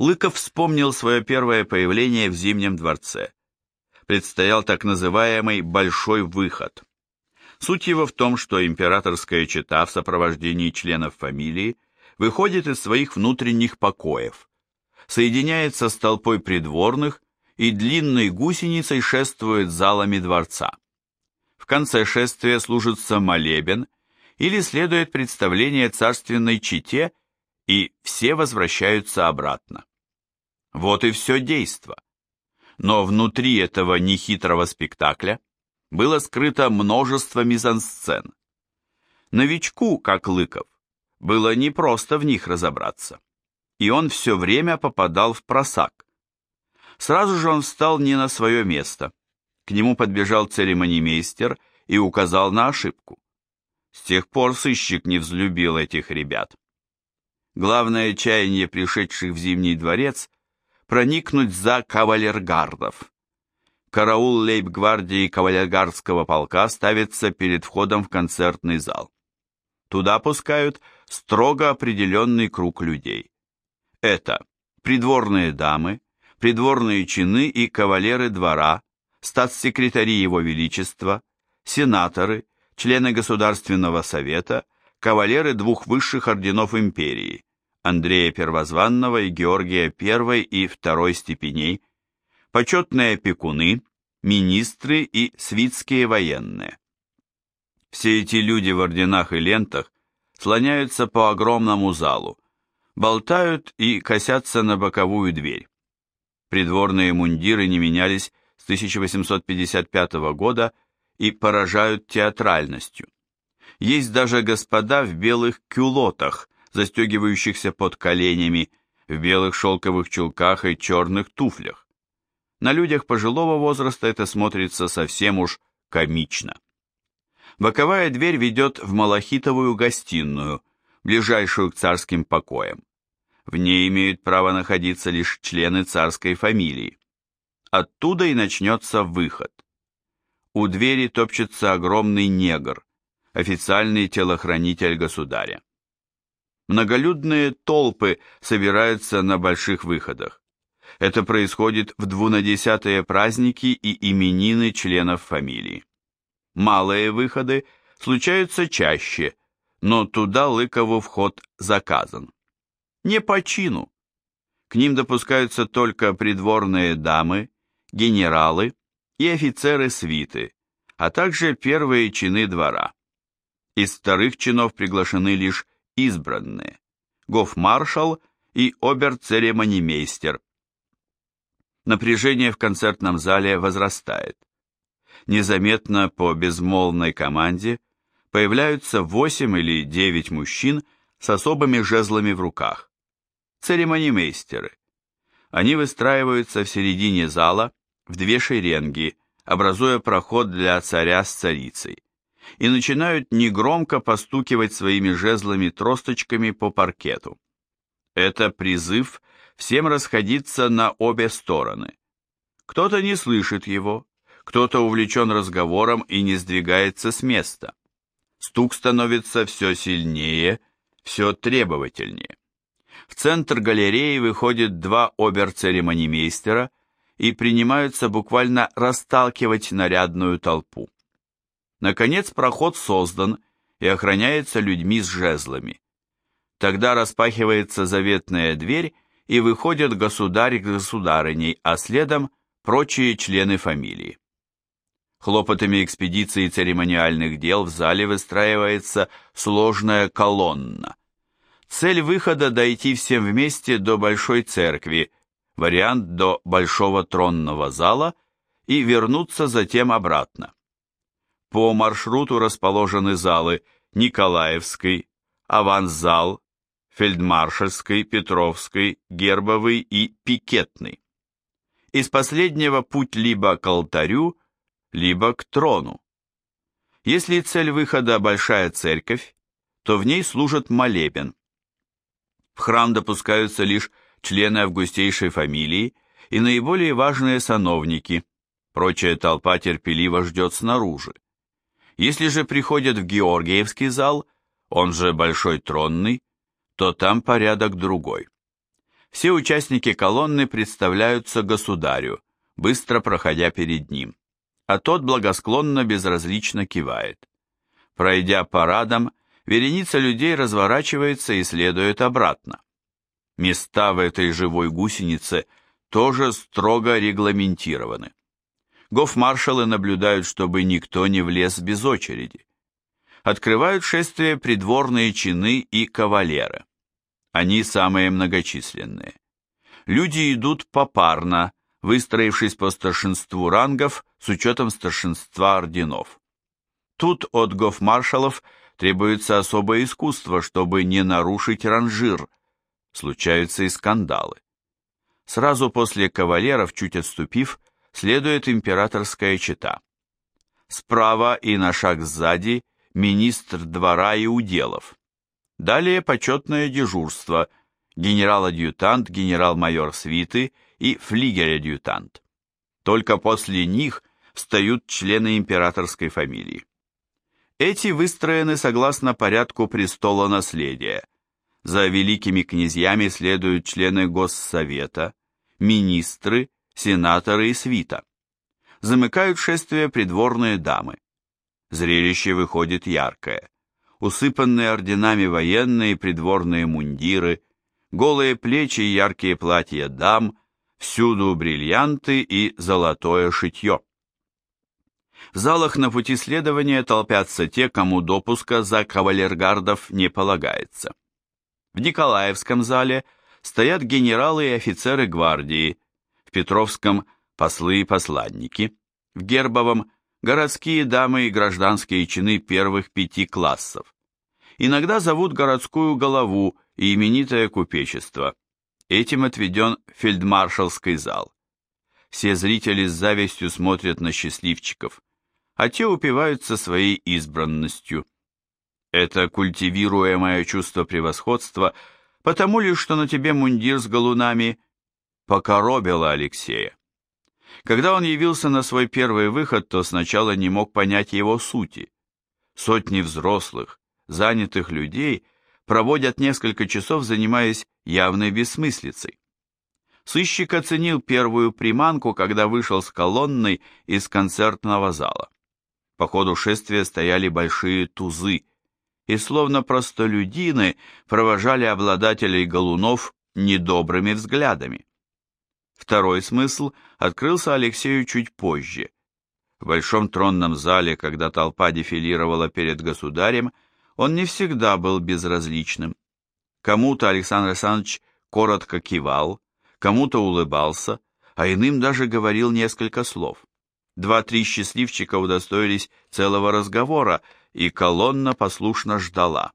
Лыков вспомнил свое первое появление в Зимнем дворце. Предстоял так называемый «большой выход». Суть его в том, что императорская чета в сопровождении членов фамилии выходит из своих внутренних покоев, соединяется с толпой придворных и длинной гусеницей шествует залами дворца. В конце шествия служится молебен или следует представление царственной чете, и все возвращаются обратно. Вот и все действо. Но внутри этого нехитрого спектакля было скрыто множество мизансцен. Новичку, как Лыков, было непросто в них разобраться, и он все время попадал в просак. Сразу же он встал не на свое место. К нему подбежал церемонимейстер и указал на ошибку. С тех пор сыщик не взлюбил этих ребят. Главное чаяние пришедших в Зимний дворец проникнуть за кавалергардов. Караул лейб-гвардии кавалергардского полка ставится перед входом в концертный зал. Туда пускают строго определенный круг людей. Это придворные дамы, придворные чины и кавалеры двора, статс-секретари его величества, сенаторы, члены Государственного совета, кавалеры двух высших орденов империи, Андрея Первозванного и Георгия I и II степеней, почетные опекуны, министры и свитские военные. Все эти люди в орденах и лентах слоняются по огромному залу, болтают и косятся на боковую дверь. Придворные мундиры не менялись с 1855 года и поражают театральностью. Есть даже господа в белых кюлотах, застегивающихся под коленями, в белых шелковых чулках и черных туфлях. На людях пожилого возраста это смотрится совсем уж комично. Боковая дверь ведет в малахитовую гостиную, ближайшую к царским покоям. В ней имеют право находиться лишь члены царской фамилии. Оттуда и начнется выход. У двери топчется огромный негр, официальный телохранитель государя. Многолюдные толпы собираются на больших выходах. Это происходит в двунадесятые праздники и именины членов фамилии. Малые выходы случаются чаще, но туда Лыкову вход заказан. Не по чину. К ним допускаются только придворные дамы, генералы и офицеры свиты, а также первые чины двора. Из вторых чинов приглашены лишь избранные, гофмаршал и обер-церемонимейстер. Напряжение в концертном зале возрастает. Незаметно по безмолвной команде появляются восемь или девять мужчин с особыми жезлами в руках. Церемонимейстеры. Они выстраиваются в середине зала в две шеренги, образуя проход для царя с царицей и начинают негромко постукивать своими жезлами-тросточками по паркету. Это призыв всем расходиться на обе стороны. Кто-то не слышит его, кто-то увлечен разговором и не сдвигается с места. Стук становится все сильнее, все требовательнее. В центр галереи выходят два обер-церемонимейстера и принимаются буквально расталкивать нарядную толпу. Наконец проход создан и охраняется людьми с жезлами. Тогда распахивается заветная дверь, и выходят государь с государыней, а следом прочие члены фамилии. Хлопотами экспедиции церемониальных дел в зале выстраивается сложная колонна. Цель выхода – дойти всем вместе до Большой Церкви, вариант до Большого Тронного зала и вернуться затем обратно. По маршруту расположены залы Николаевской, Аванзал, Фельдмаршальской, Петровской, Гербовый и Пикетный. Из последнего путь либо к алтарю, либо к трону. Если цель выхода большая церковь, то в ней служат молебен. В храм допускаются лишь члены августейшей фамилии и наиболее важные сановники, прочая толпа терпеливо ждет снаружи. Если же приходят в Георгиевский зал, он же Большой Тронный, то там порядок другой. Все участники колонны представляются государю, быстро проходя перед ним, а тот благосклонно безразлично кивает. Пройдя парадом, вереница людей разворачивается и следует обратно. Места в этой живой гусенице тоже строго регламентированы. Гофмаршалы наблюдают, чтобы никто не влез без очереди. Открывают шествие придворные чины и кавалеры. Они самые многочисленные. Люди идут попарно, выстроившись по старшинству рангов с учетом старшинства орденов. Тут от гофмаршалов требуется особое искусство, чтобы не нарушить ранжир. Случаются и скандалы. Сразу после кавалеров, чуть отступив, следует императорская чета. Справа и на шаг сзади министр двора и уделов. Далее почетное дежурство, генерал-адъютант, генерал-майор свиты и флигель-адъютант. Только после них встают члены императорской фамилии. Эти выстроены согласно порядку престола наследия. За великими князьями следуют члены Госсовета, министры, сенаторы и свита. Замыкают шествие придворные дамы. Зрелище выходит яркое усыпанные орденами военные придворные мундиры, голые плечи и яркие платья дам, всюду бриллианты и золотое шитье. В залах на пути следования толпятся те, кому допуска за кавалергардов не полагается. В Николаевском зале стоят генералы и офицеры гвардии, в Петровском – послы и посланники, в Гербовом городские дамы и гражданские чины первых пяти классов. Иногда зовут городскую голову и именитое купечество. Этим отведен фельдмаршалский зал. Все зрители с завистью смотрят на счастливчиков, а те упиваются своей избранностью. Это культивируемое чувство превосходства, потому лишь, что на тебе мундир с галунами, покоробило Алексея. Когда он явился на свой первый выход, то сначала не мог понять его сути. Сотни взрослых, занятых людей проводят несколько часов, занимаясь явной бессмыслицей. Сыщик оценил первую приманку, когда вышел с колонной из концертного зала. По ходу шествия стояли большие тузы, и словно простолюдины провожали обладателей галунов недобрыми взглядами. Второй смысл открылся Алексею чуть позже. В большом тронном зале, когда толпа дефилировала перед государем, он не всегда был безразличным. Кому-то Александр Александрович коротко кивал, кому-то улыбался, а иным даже говорил несколько слов. Два-три счастливчика удостоились целого разговора, и колонна послушно ждала.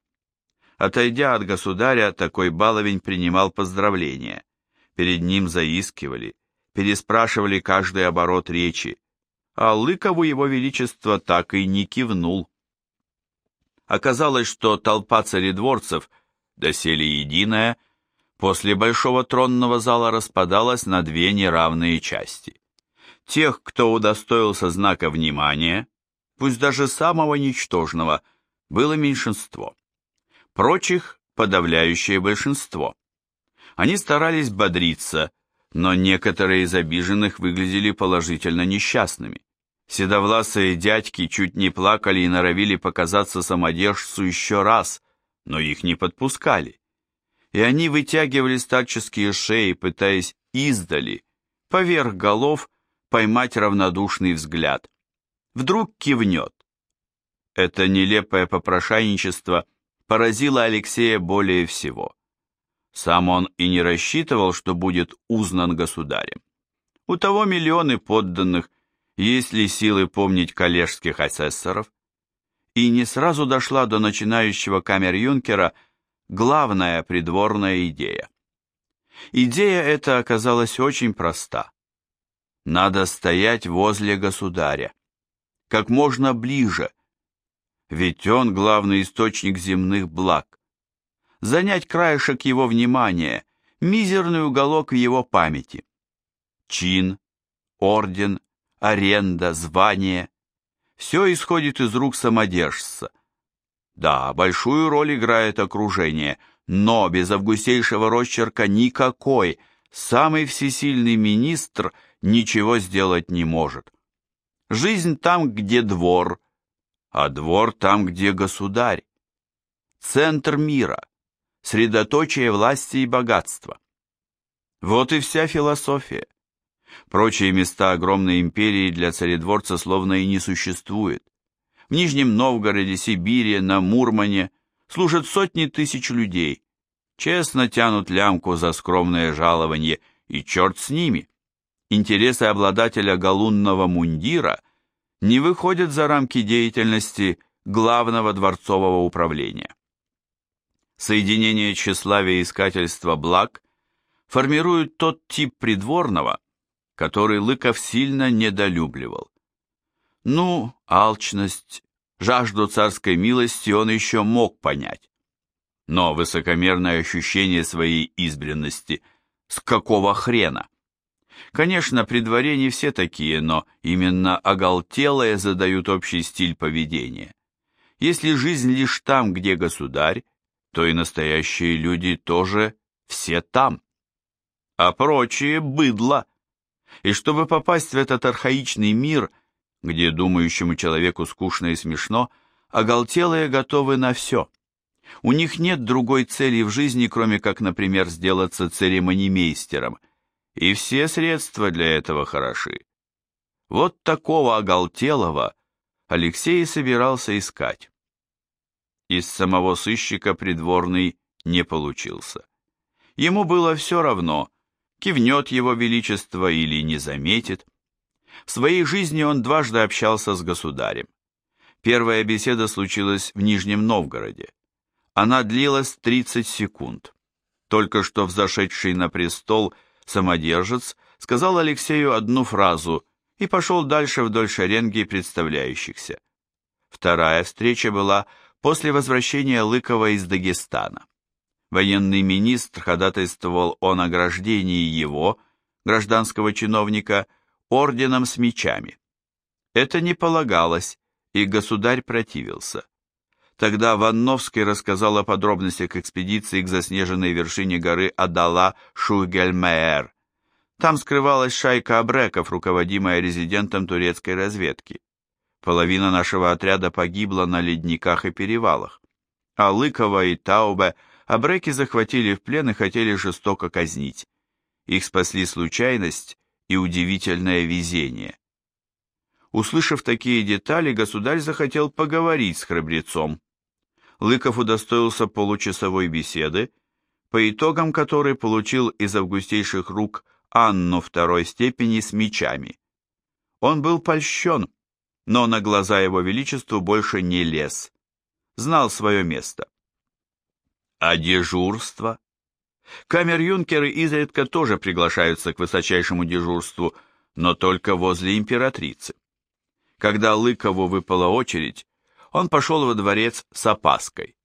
Отойдя от государя, такой баловень принимал поздравления перед ним заискивали, переспрашивали каждый оборот речи, а Лыкову его величество так и не кивнул. Оказалось, что толпа царедворцев, доселе единая, после большого тронного зала распадалась на две неравные части. Тех, кто удостоился знака внимания, пусть даже самого ничтожного, было меньшинство. Прочих – подавляющее большинство. Они старались бодриться, но некоторые из обиженных выглядели положительно несчастными. Седовласые дядьки чуть не плакали и норовили показаться самодержцу еще раз, но их не подпускали. И они вытягивали старческие шеи, пытаясь издали, поверх голов, поймать равнодушный взгляд. Вдруг кивнет. Это нелепое попрошайничество поразило Алексея более всего. Сам он и не рассчитывал, что будет узнан государем. У того миллионы подданных, есть ли силы помнить коллежских асессоров? И не сразу дошла до начинающего камер-юнкера главная придворная идея. Идея эта оказалась очень проста. Надо стоять возле государя, как можно ближе, ведь он главный источник земных благ занять краешек его внимания, мизерный уголок в его памяти. Чин, орден, аренда, звание – все исходит из рук самодержца. Да, большую роль играет окружение, но без августейшего росчерка никакой, самый всесильный министр ничего сделать не может. Жизнь там, где двор, а двор там, где государь. Центр мира, средоточие власти и богатства. Вот и вся философия. Прочие места огромной империи для царедворца словно и не существует. В Нижнем Новгороде, Сибири, на Мурмане служат сотни тысяч людей, честно тянут лямку за скромное жалование, и черт с ними. Интересы обладателя галунного мундира не выходят за рамки деятельности главного дворцового управления. Соединение тщеславия и искательства благ формирует тот тип придворного, который Лыков сильно недолюбливал. Ну, алчность, жажду царской милости он еще мог понять. Но высокомерное ощущение своей избранности с какого хрена? Конечно, при дворе не все такие, но именно оголтелые задают общий стиль поведения. Если жизнь лишь там, где государь, то и настоящие люди тоже все там. А прочие – быдло. И чтобы попасть в этот архаичный мир, где думающему человеку скучно и смешно, оголтелые готовы на все. У них нет другой цели в жизни, кроме как, например, сделаться церемонимейстером – и все средства для этого хороши. Вот такого оголтелого Алексей собирался искать. Из самого сыщика придворный не получился. Ему было все равно, кивнет его величество или не заметит. В своей жизни он дважды общался с государем. Первая беседа случилась в Нижнем Новгороде. Она длилась 30 секунд. Только что взошедший на престол – самодержец сказал Алексею одну фразу и пошел дальше вдоль шеренги представляющихся. Вторая встреча была после возвращения Лыкова из Дагестана. Военный министр ходатайствовал о награждении его, гражданского чиновника, орденом с мечами. Это не полагалось, и государь противился. Тогда Ванновский рассказал о подробностях экспедиции к заснеженной вершине горы Адала Шугельмеер. Там скрывалась шайка абреков, руководимая резидентом турецкой разведки. Половина нашего отряда погибла на ледниках и перевалах. А Лыкова и Таубе абреки захватили в плен и хотели жестоко казнить. Их спасли случайность и удивительное везение. Услышав такие детали, государь захотел поговорить с храбрецом. Лыков удостоился получасовой беседы, по итогам которой получил из августейших рук Анну второй степени с мечами. Он был польщен, но на глаза его величеству больше не лез. Знал свое место. А дежурство? Камер-юнкеры изредка тоже приглашаются к высочайшему дежурству, но только возле императрицы. Когда Лыкову выпала очередь, он пошел во дворец с опаской.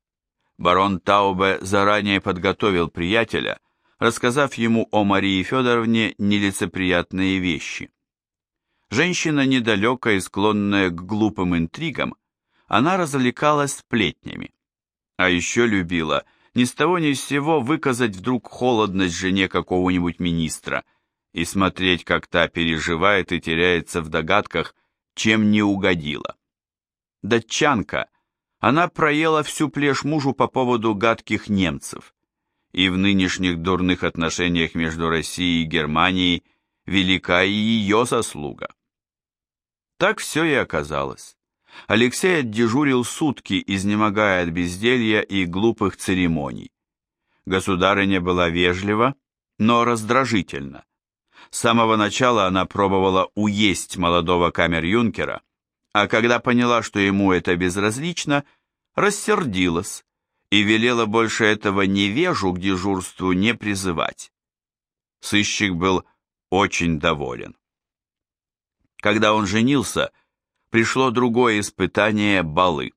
Барон Таубе заранее подготовил приятеля, рассказав ему о Марии Федоровне нелицеприятные вещи. Женщина недалекая и склонная к глупым интригам, она развлекалась сплетнями. А еще любила ни с того ни с сего выказать вдруг холодность жене какого-нибудь министра и смотреть, как та переживает и теряется в догадках, чем не угодила датчанка, она проела всю плешь мужу по поводу гадких немцев. И в нынешних дурных отношениях между Россией и Германией велика и ее заслуга. Так все и оказалось. Алексей отдежурил сутки, изнемогая от безделья и глупых церемоний. Государыня была вежлива, но раздражительна. С самого начала она пробовала уесть молодого камер-юнкера, а когда поняла, что ему это безразлично, рассердилась и велела больше этого невежу к дежурству не призывать. Сыщик был очень доволен. Когда он женился, пришло другое испытание – балы.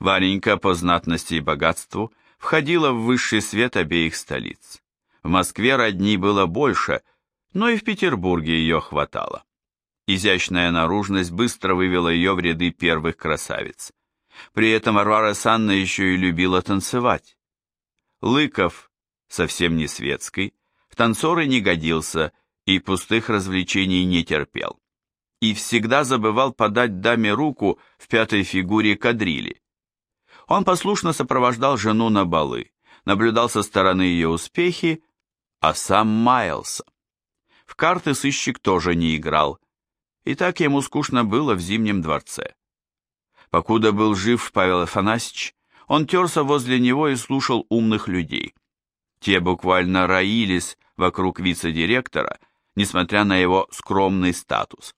Варенька по знатности и богатству входила в высший свет обеих столиц. В Москве родни было больше, но и в Петербурге ее хватало. Изящная наружность быстро вывела ее в ряды первых красавиц. При этом Варвара Санна еще и любила танцевать. Лыков, совсем не светский, в танцоры не годился и пустых развлечений не терпел. И всегда забывал подать даме руку в пятой фигуре кадрили. Он послушно сопровождал жену на балы, наблюдал со стороны ее успехи, а сам маялся. В карты сыщик тоже не играл, и так ему скучно было в Зимнем дворце. Покуда был жив Павел Афанасьевич, он терся возле него и слушал умных людей. Те буквально роились вокруг вице-директора, несмотря на его скромный статус.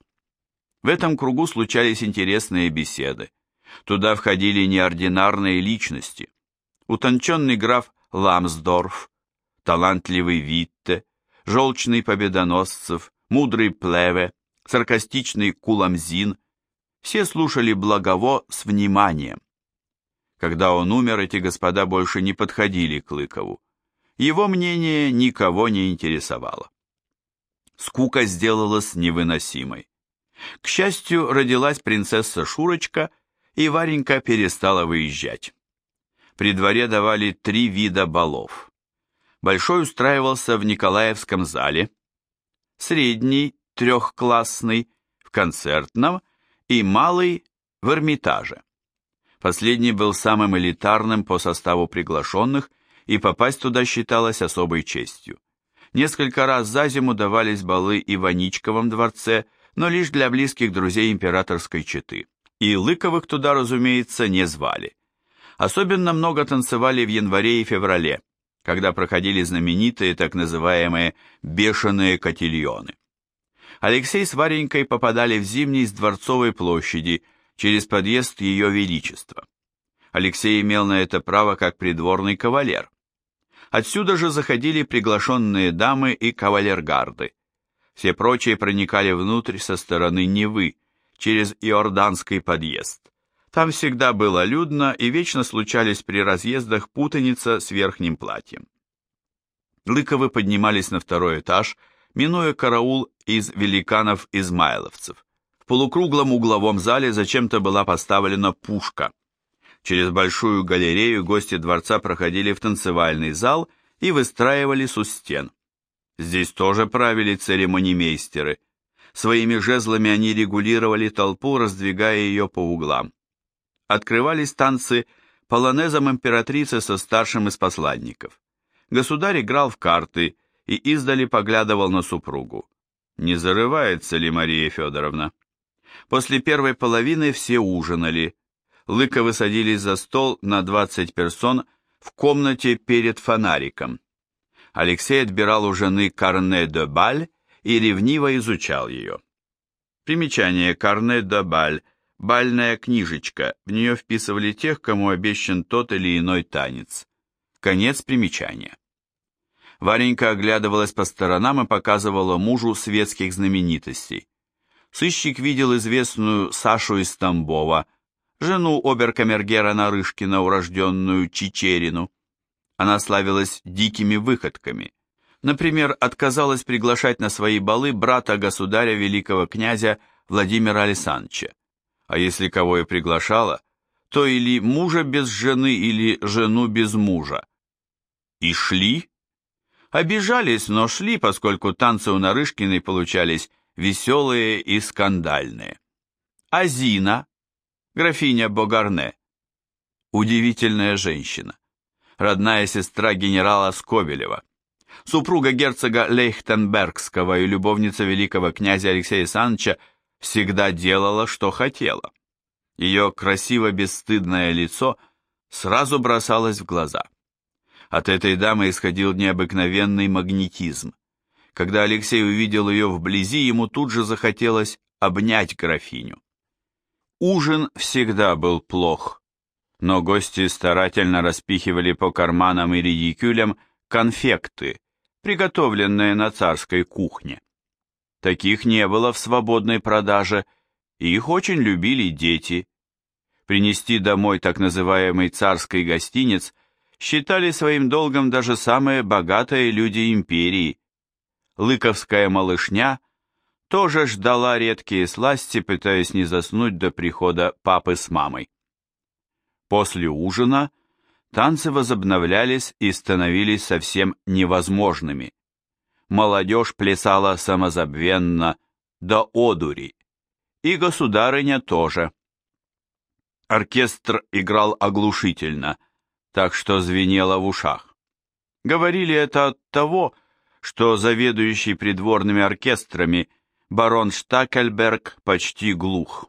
В этом кругу случались интересные беседы. Туда входили неординарные личности. Утонченный граф Ламсдорф, талантливый Витте, желчный Победоносцев, мудрый Плеве, саркастичный Куламзин, все слушали Благово с вниманием. Когда он умер, эти господа больше не подходили к Лыкову. Его мнение никого не интересовало. Скука сделалась невыносимой. К счастью, родилась принцесса Шурочка, и Варенька перестала выезжать. При дворе давали три вида балов. Большой устраивался в Николаевском зале, средний, трехклассный, в концертном и малый в Эрмитаже. Последний был самым элитарным по составу приглашенных, и попасть туда считалось особой честью. Несколько раз за зиму давались балы и в Аничковом дворце, но лишь для близких друзей императорской четы. И Лыковых туда, разумеется, не звали. Особенно много танцевали в январе и феврале, когда проходили знаменитые так называемые «бешеные котильоны». Алексей с Варенькой попадали в Зимний с Дворцовой площади через подъезд Ее Величества. Алексей имел на это право как придворный кавалер. Отсюда же заходили приглашенные дамы и кавалергарды. Все прочие проникали внутрь со стороны Невы, через Иорданский подъезд. Там всегда было людно и вечно случались при разъездах путаница с верхним платьем. Лыковы поднимались на второй этаж, минуя караул из великанов-измайловцев. В полукруглом угловом зале зачем-то была поставлена пушка. Через большую галерею гости дворца проходили в танцевальный зал и выстраивались у стен. Здесь тоже правили церемонимейстеры. Своими жезлами они регулировали толпу, раздвигая ее по углам. Открывались танцы полонезом императрицы со старшим из посланников. Государь играл в карты и издали поглядывал на супругу. Не зарывается ли Мария Федоровна? После первой половины все ужинали. Лыковы садились за стол на 20 персон в комнате перед фонариком. Алексей отбирал у жены карне де баль и ревниво изучал ее. Примечание карне де баль – бальная книжечка, в нее вписывали тех, кому обещан тот или иной танец. Конец примечания. Варенька оглядывалась по сторонам и показывала мужу светских знаменитостей. Сыщик видел известную Сашу из Тамбова, жену оберкамергера Нарышкина, урожденную Чичерину. Она славилась дикими выходками. Например, отказалась приглашать на свои балы брата государя великого князя Владимира Александровича. А если кого и приглашала, то или мужа без жены, или жену без мужа. И шли Обижались, но шли, поскольку танцы у Нарышкиной получались веселые и скандальные. А Зина, графиня Богарне, удивительная женщина, родная сестра генерала Скобелева, супруга герцога Лейхтенбергского и любовница великого князя Алексея Санча всегда делала, что хотела. Ее красиво-бесстыдное лицо сразу бросалось в глаза. От этой дамы исходил необыкновенный магнетизм. Когда Алексей увидел ее вблизи, ему тут же захотелось обнять графиню. Ужин всегда был плох, но гости старательно распихивали по карманам и редикюлям конфекты, приготовленные на царской кухне. Таких не было в свободной продаже, и их очень любили дети. Принести домой так называемый царский гостиниц – считали своим долгом даже самые богатые люди империи. Лыковская малышня тоже ждала редкие сласти, пытаясь не заснуть до прихода папы с мамой. После ужина танцы возобновлялись и становились совсем невозможными. Молодежь плясала самозабвенно, до одури, и государыня тоже. Оркестр играл оглушительно, так что звенело в ушах. Говорили это от того, что заведующий придворными оркестрами барон Штакельберг почти глух.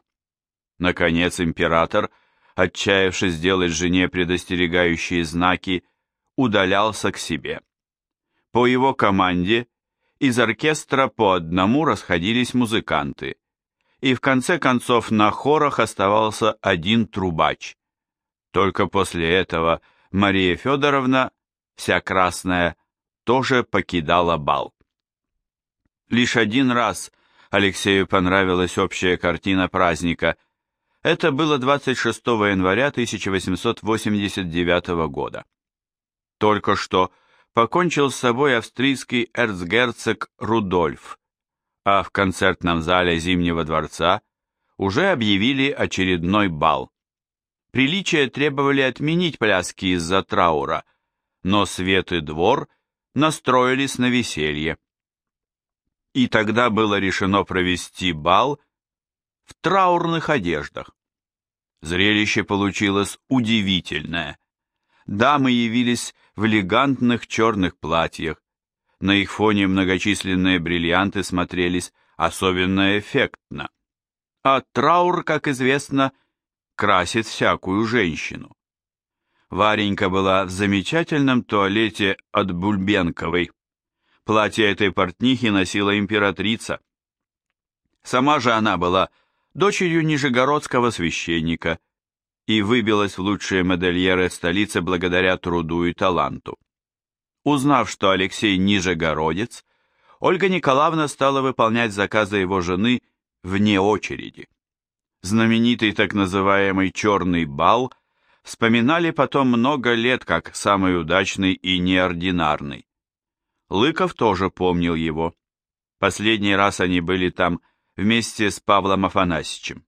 Наконец император, отчаявшись сделать жене предостерегающие знаки, удалялся к себе. По его команде из оркестра по одному расходились музыканты, и в конце концов на хорах оставался один трубач. Только после этого Мария Федоровна, вся красная, тоже покидала бал. Лишь один раз Алексею понравилась общая картина праздника. Это было 26 января 1889 года. Только что покончил с собой австрийский эрцгерцог Рудольф, а в концертном зале Зимнего дворца уже объявили очередной бал. Приличия требовали отменить пляски из-за траура, но свет и двор настроились на веселье. И тогда было решено провести бал в траурных одеждах. Зрелище получилось удивительное. Дамы явились в элегантных черных платьях. На их фоне многочисленные бриллианты смотрелись особенно эффектно. А траур, как известно, красит всякую женщину. Варенька была в замечательном туалете от Бульбенковой. Платье этой портнихи носила императрица. Сама же она была дочерью нижегородского священника и выбилась в лучшие модельеры столицы благодаря труду и таланту. Узнав, что Алексей нижегородец, Ольга Николаевна стала выполнять заказы его жены вне очереди. Знаменитый так называемый «черный бал» вспоминали потом много лет как самый удачный и неординарный. Лыков тоже помнил его. Последний раз они были там вместе с Павлом Афанасьевичем.